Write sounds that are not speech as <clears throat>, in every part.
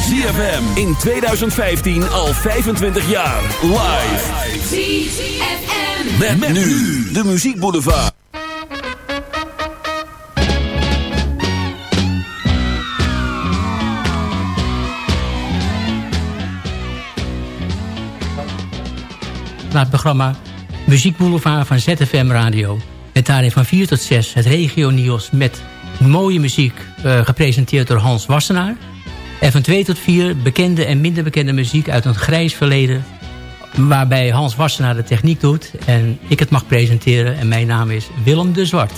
ZFM in 2015 al 25 jaar. Live. ZFM. Met, met nu de muziekboulevard. naar het programma Muziek Boulevard van ZFM Radio. Met daarin van 4 tot 6 het regio nieuws met mooie muziek eh, gepresenteerd door Hans Wassenaar. En van 2 tot 4 bekende en minder bekende muziek uit een grijs verleden. Waarbij Hans Wassenaar de techniek doet en ik het mag presenteren. En mijn naam is Willem de Zwart.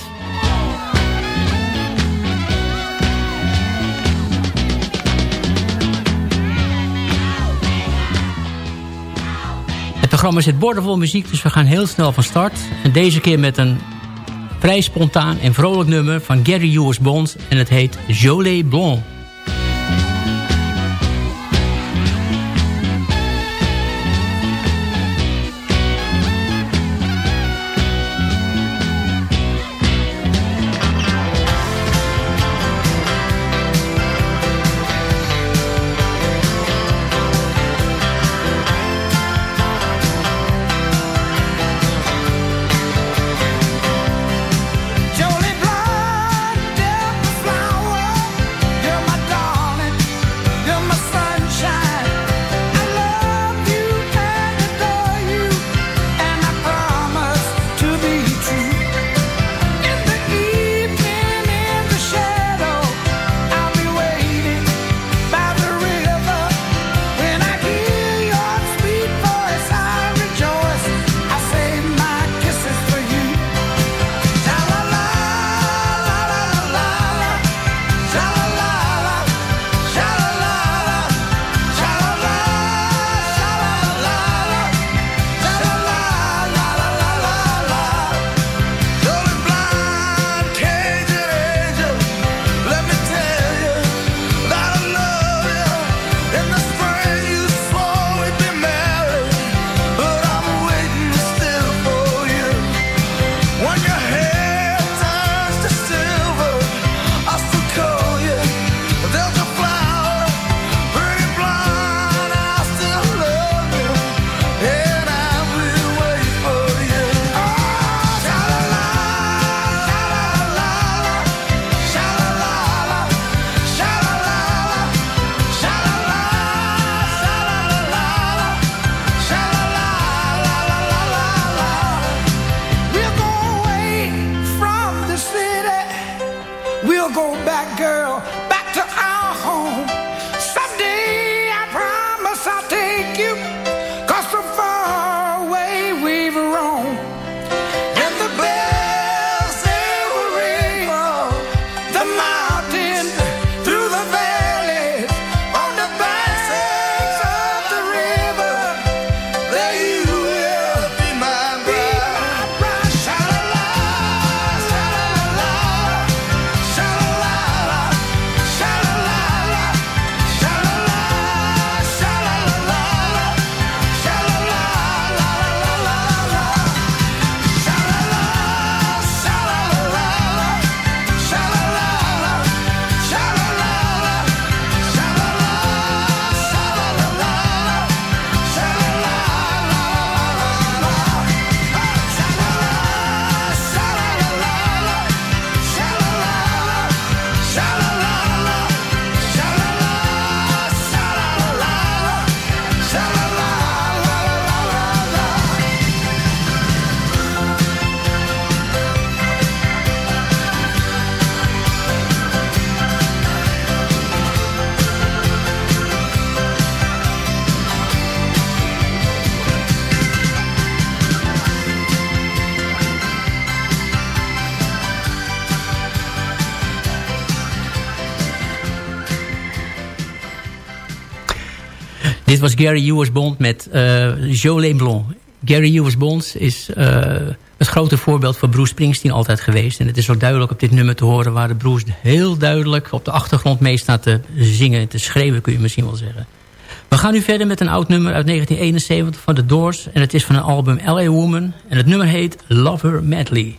Het programma zit bordenvol muziek, dus we gaan heel snel van start. En deze keer met een vrij spontaan en vrolijk nummer van Gary Ewers Bond. En het heet. Jolie Blanc, was Gary Ewers Bond met uh, Jolene Blanc. Gary Ewers Bond is uh, het grote voorbeeld van Bruce Springsteen altijd geweest. En het is zo duidelijk op dit nummer te horen... waar de Bruce heel duidelijk op de achtergrond mee staat te zingen... en te schreeuwen, kun je misschien wel zeggen. We gaan nu verder met een oud nummer uit 1971 van The Doors. En het is van een album L.A. Woman. En het nummer heet Love Her Madly.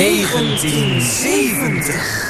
1970.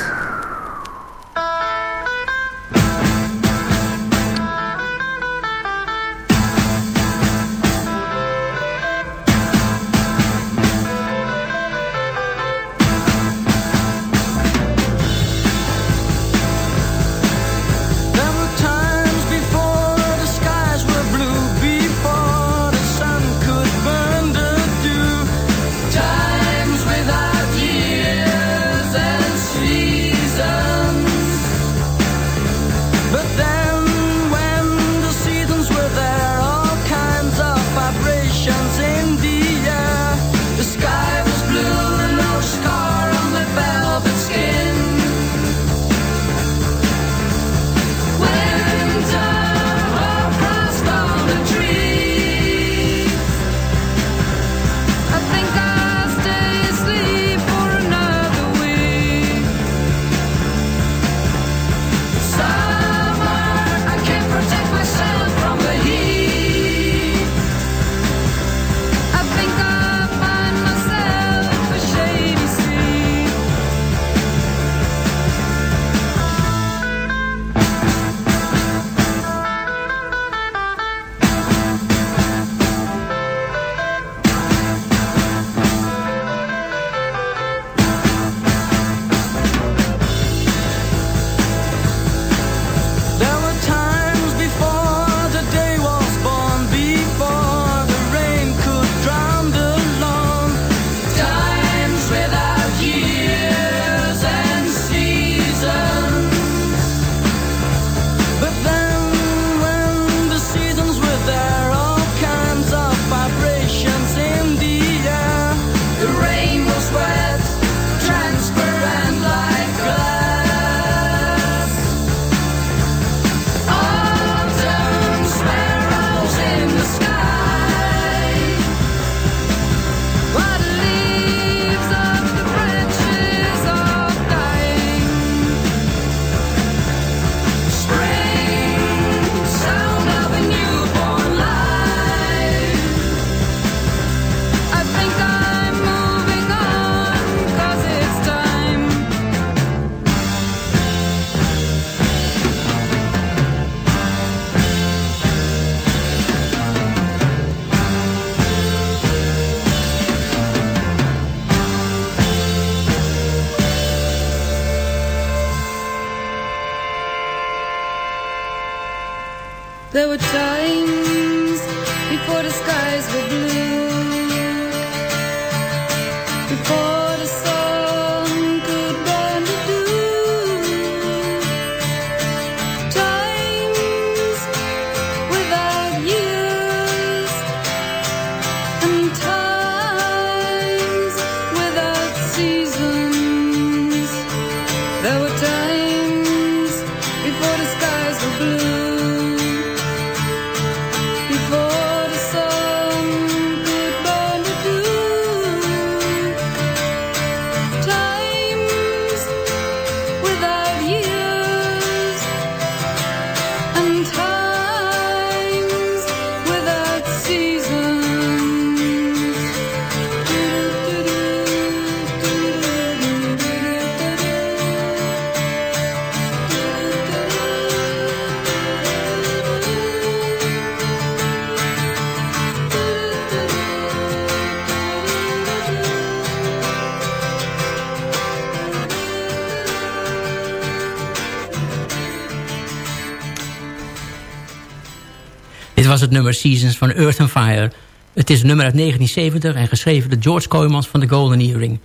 Nummer Seasons van Earth and Fire. Het is een nummer uit 1970 en geschreven door George Kooijmans van de Golden Earring.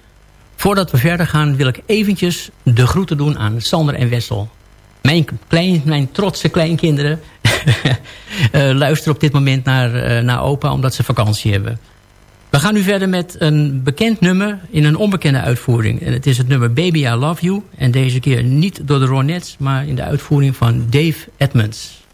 Voordat we verder gaan wil ik eventjes de groeten doen aan Sander en Wessel. Mijn, klein, mijn trotse kleinkinderen <laughs> eh, luisteren op dit moment naar, eh, naar opa omdat ze vakantie hebben. We gaan nu verder met een bekend nummer in een onbekende uitvoering. En het is het nummer Baby I Love You. En deze keer niet door de Ronettes, maar in de uitvoering van Dave Edmonds.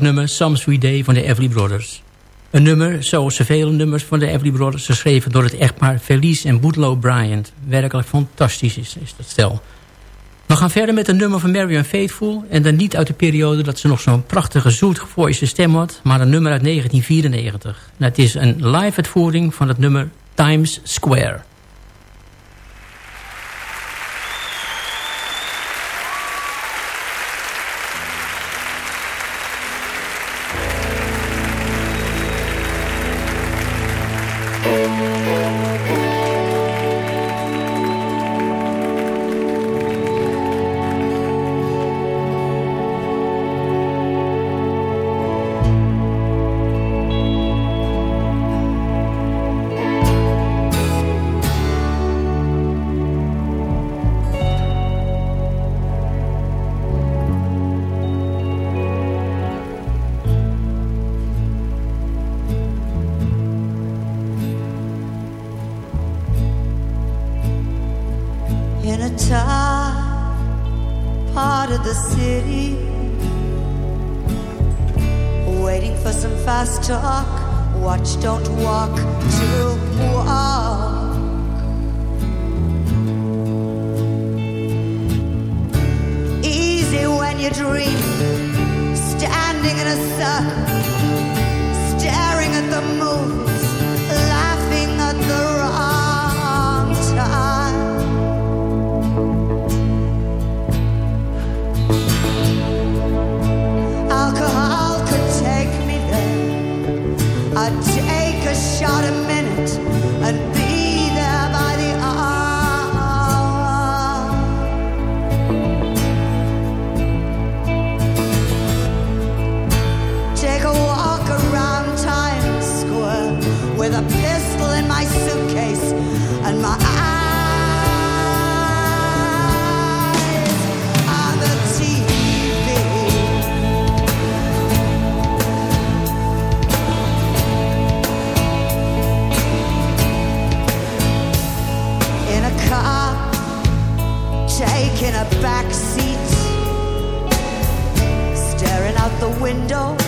nummer Some Sweet Day van de Everly Brothers. Een nummer, zoals vele nummers van de Everly Brothers... geschreven door het echtpaar Felice en Bootlow Bryant. Werkelijk fantastisch is, is dat stel. We gaan verder met een nummer van Marion Faithful... en dan niet uit de periode dat ze nog zo'n prachtige zoet gevoiste stem had... maar een nummer uit 1994. Dat het is een live uitvoering van het nummer Times Square. door.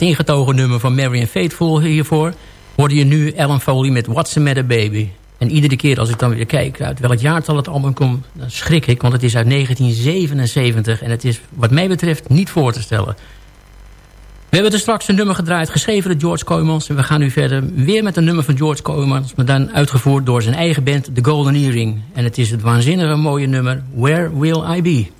het ingetogen nummer van Marian Faithful hiervoor... hoorde je nu Ellen Foley met What's a Matter Baby. En iedere keer als ik dan weer kijk uit welk jaartal het album komt... dan schrik ik, want het is uit 1977... en het is wat mij betreft niet voor te stellen. We hebben er straks een nummer gedraaid, geschreven door George Koymans. En we gaan nu verder weer met een nummer van George Koymans... maar dan uitgevoerd door zijn eigen band The Golden Earring. En het is het waanzinnige mooie nummer Where Will I Be?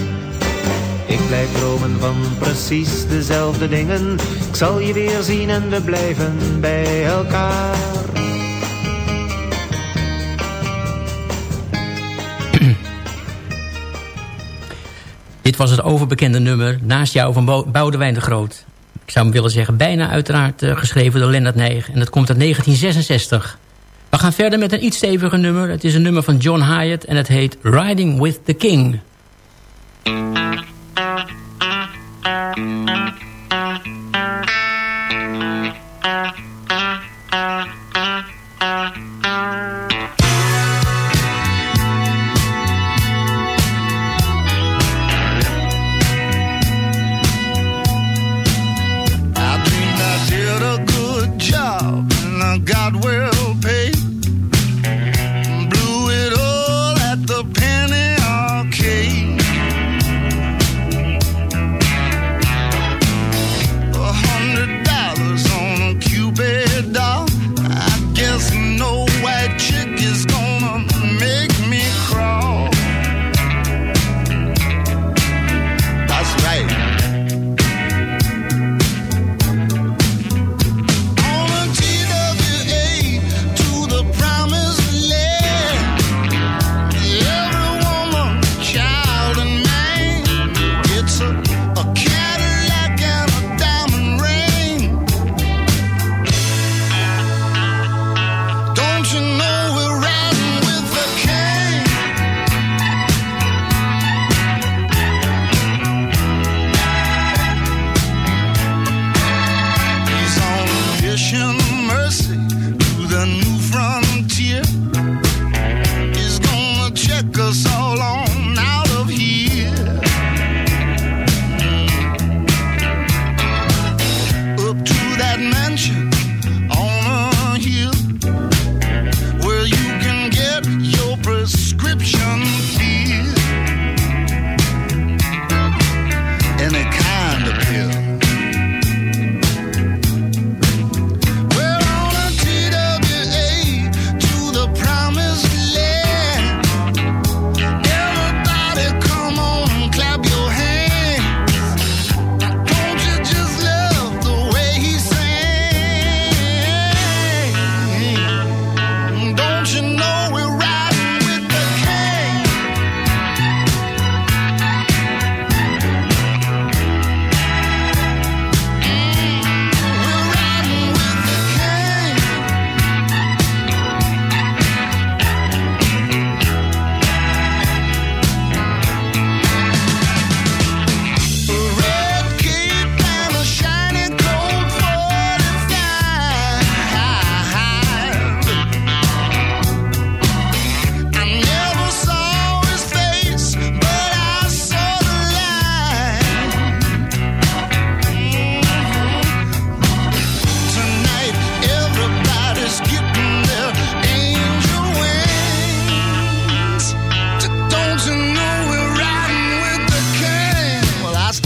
Ik blijf dromen van precies dezelfde dingen. Ik zal je weer zien en we blijven bij elkaar. <clears throat> Dit was het overbekende nummer Naast jou van Bo- Boudewijn de Groot. Ik zou hem willen zeggen bijna uiteraard eh, geschreven door Lennart Nijg. En dat komt uit 1966. We gaan verder met een iets steviger nummer. Het is een nummer van John Hyatt en het heet Riding with the King. I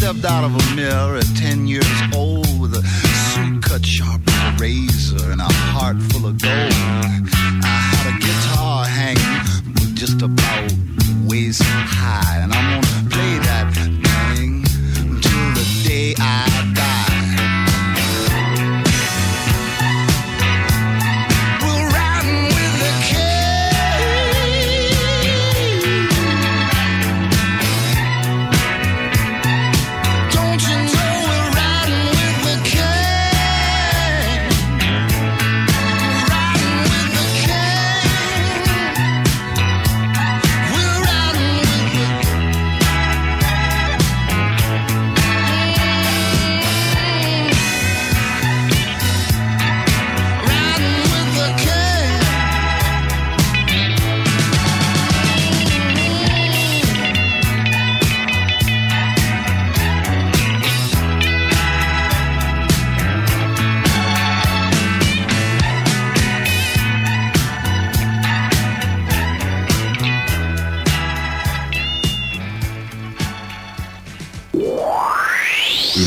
stepped out of a mirror at 10 years old with a suit cut sharp as a razor and a heart full of gold. I had a guitar hanging just about waist high, and I'm on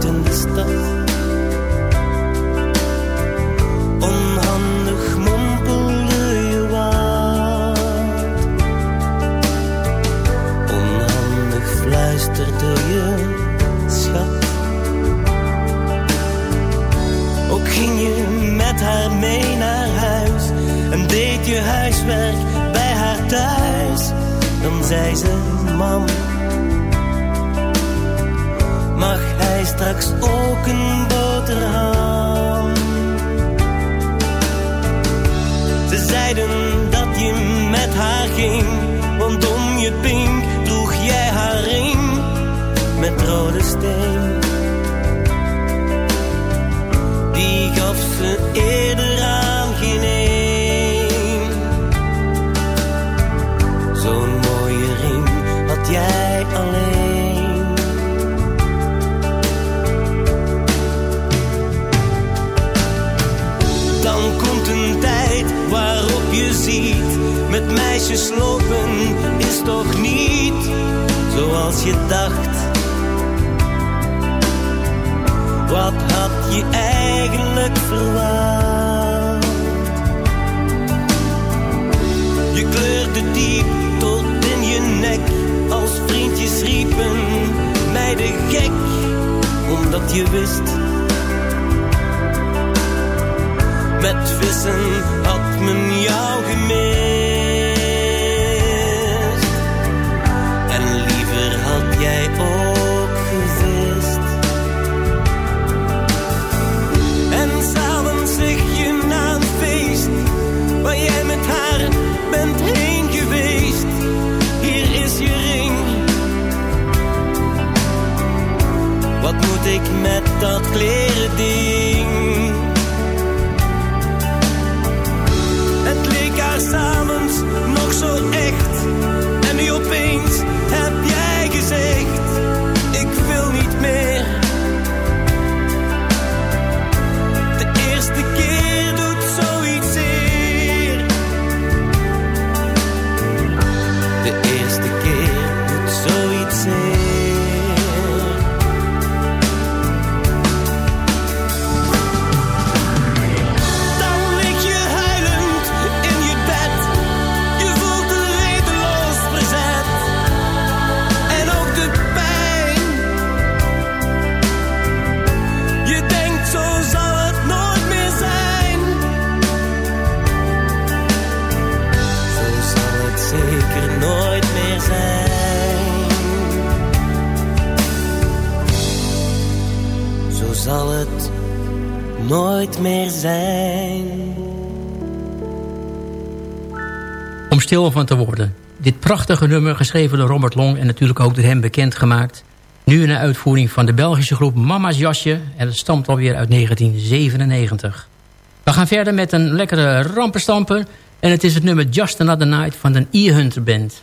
pretend this stuff stil van te worden. Dit prachtige nummer, geschreven door Robert Long... en natuurlijk ook door hem bekendgemaakt. Nu een uitvoering van de Belgische groep Mama's Jasje... en het stamt alweer uit 1997. We gaan verder met een lekkere rampenstamper... en het is het nummer Just Another Night van de E-Hunter Band...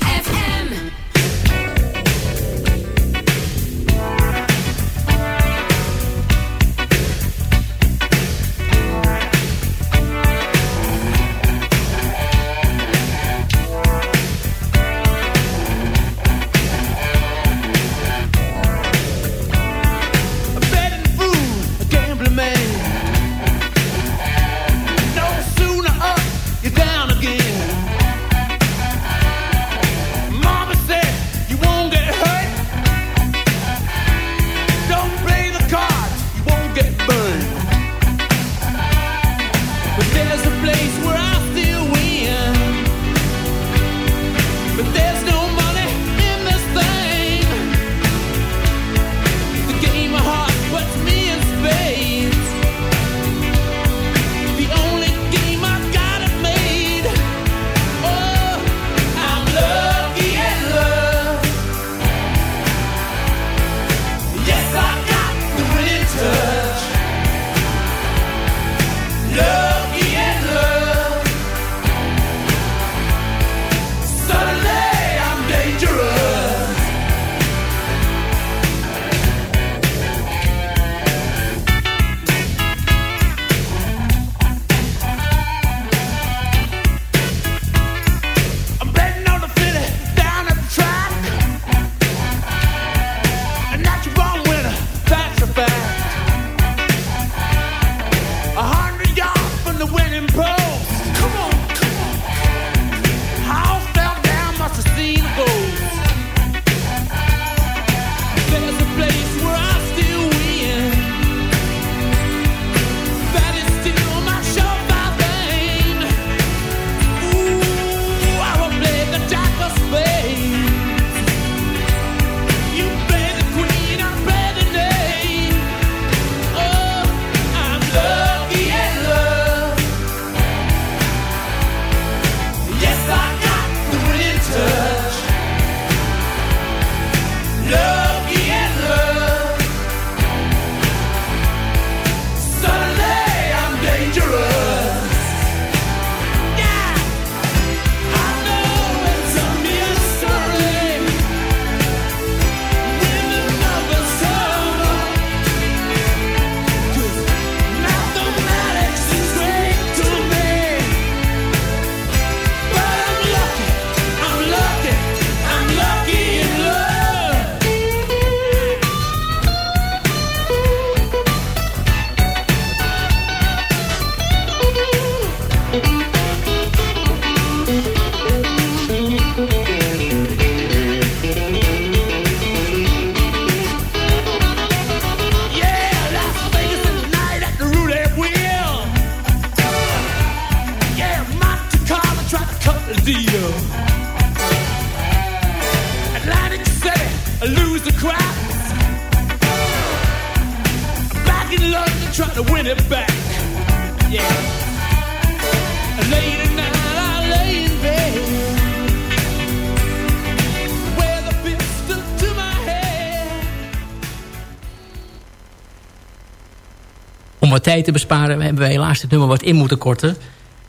tijd te besparen... hebben we helaas het nummer wat in moeten korten.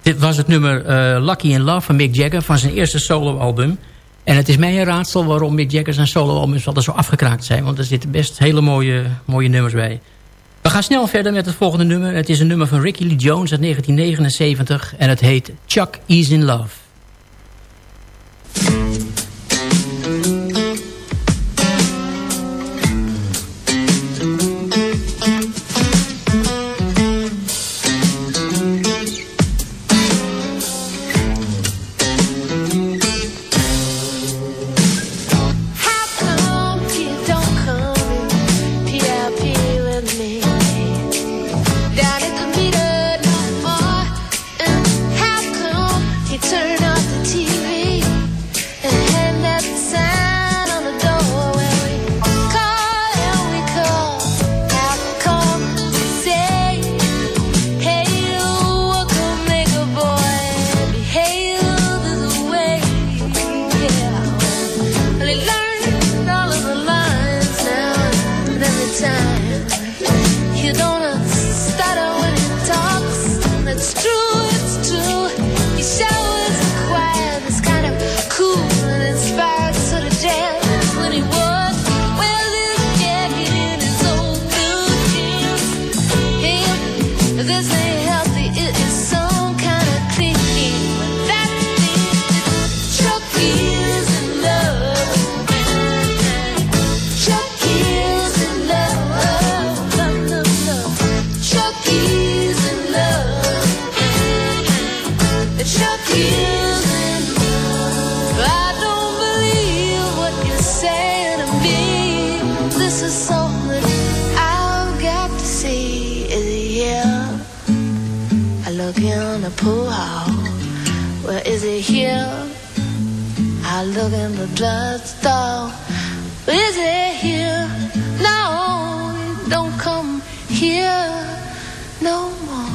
Dit was het nummer eh, Lucky in Love van Mick Jagger... van zijn eerste soloalbum. En het is mij een raadsel waarom Mick Jagger zijn soloalbums... altijd zo afgekraakt zijn, want er zitten best hele mooie, mooie nummers bij. We gaan snel verder met het volgende nummer. Het is een nummer van Ricky Lee Jones uit 1979... en het heet Chuck Is in Love. The drugstore. Is he here? No, he don't come here no more.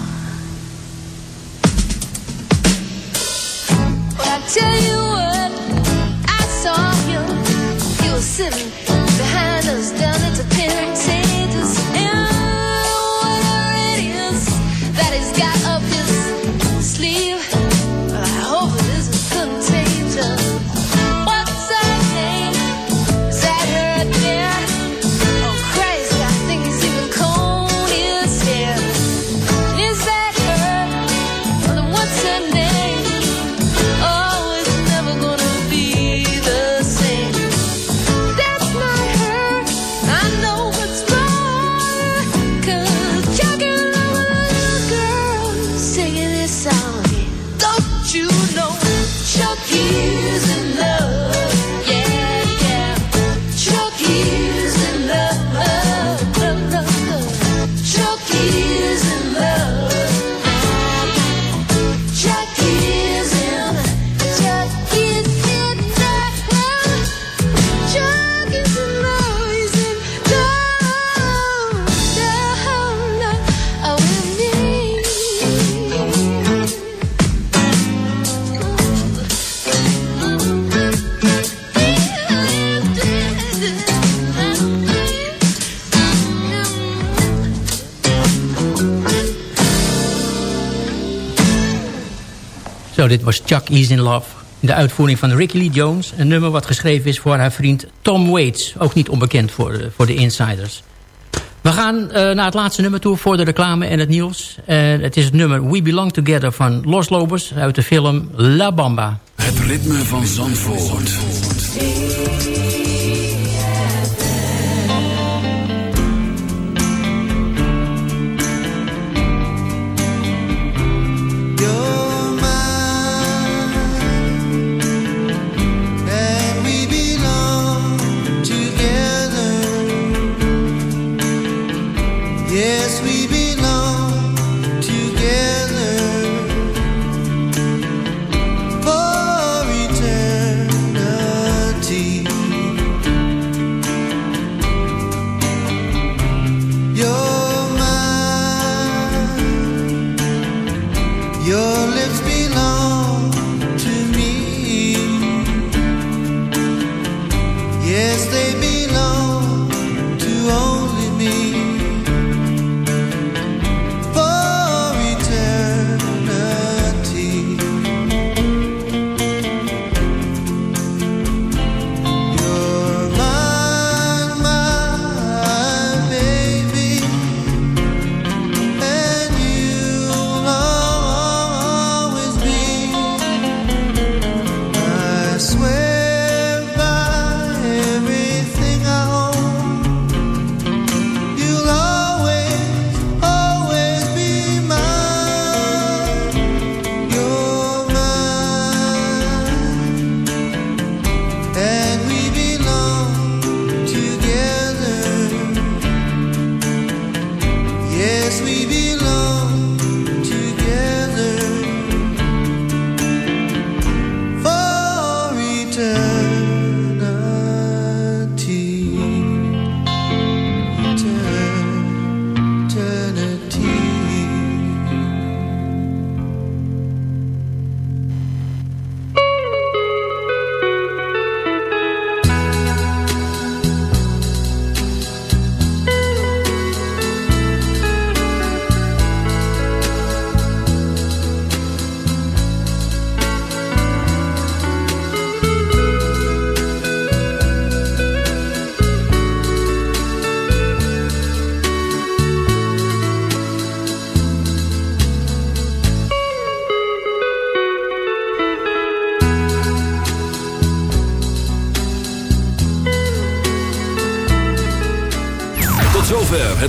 Well, I tell you what, I saw him. He was sitting Zo, dit was Chuck Is in Love. De uitvoering van Ricky Lee Jones. Een nummer wat geschreven is voor haar vriend Tom Waits. Ook niet onbekend voor de, voor de insiders. We gaan eh, naar het laatste nummer toe voor de reclame en het nieuws. En het is het nummer We Belong Together van Los Lobos uit de film La Bamba. Het ritme van Zandvoort.